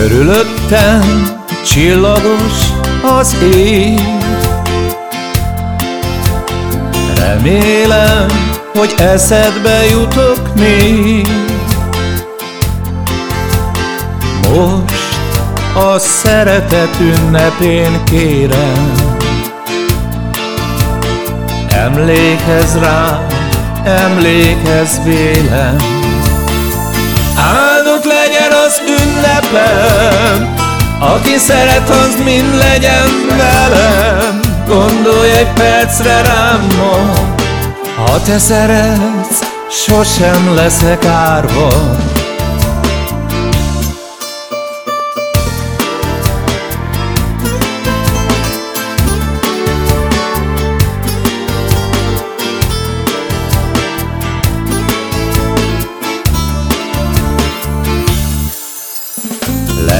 Körülöttem csillagos az ég. Remélem, hogy eszedbe jutok még. Most a szeretet ünnepén kérem. Emlékezz rá, emlékezz vélem ünnepem Aki szeret, az mind legyen velem. Gondolj egy percre rám ma Ha te szeretsz, sosem leszek árva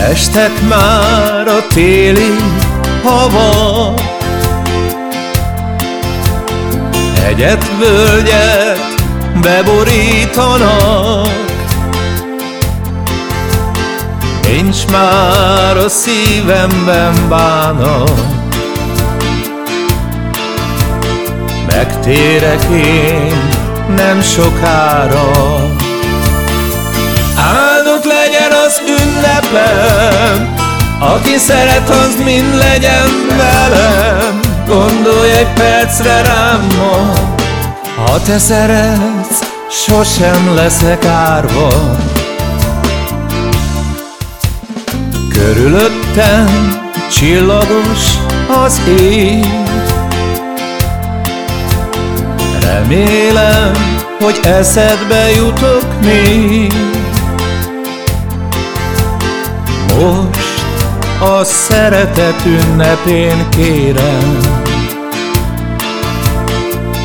Leestek már a téli hava. Egyet völgyet beborítanak. Nincs már a szívemben bánat Megtérek én nem sokára ünnepem Aki szeret, az mind legyen velem. Gondolj egy percre rám ma. Ha te szeretsz, sosem leszek árva. Körülöttem csillagos az ég. Remélem, hogy eszedbe jutok még most a szeretet ünnepén kérem.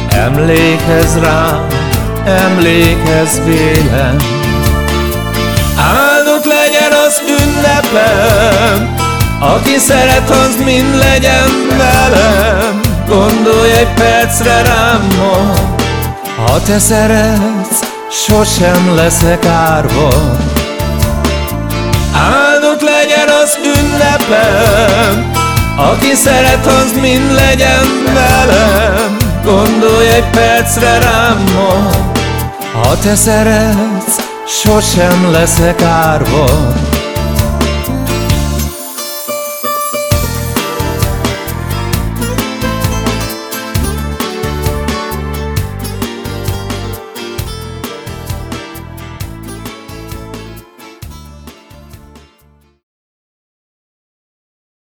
Emlékezz rám, emlékezz vélem. Áldott legyen az ünnepem Aki szeret, az mind legyen velem. Gondolj egy percre rám ma Ha te szeretsz, sosem leszek árva az ünnepem. Aki szeret, az mind legyen velem. Gondolj egy percre rám ma Ha te szeretsz, sosem leszek árva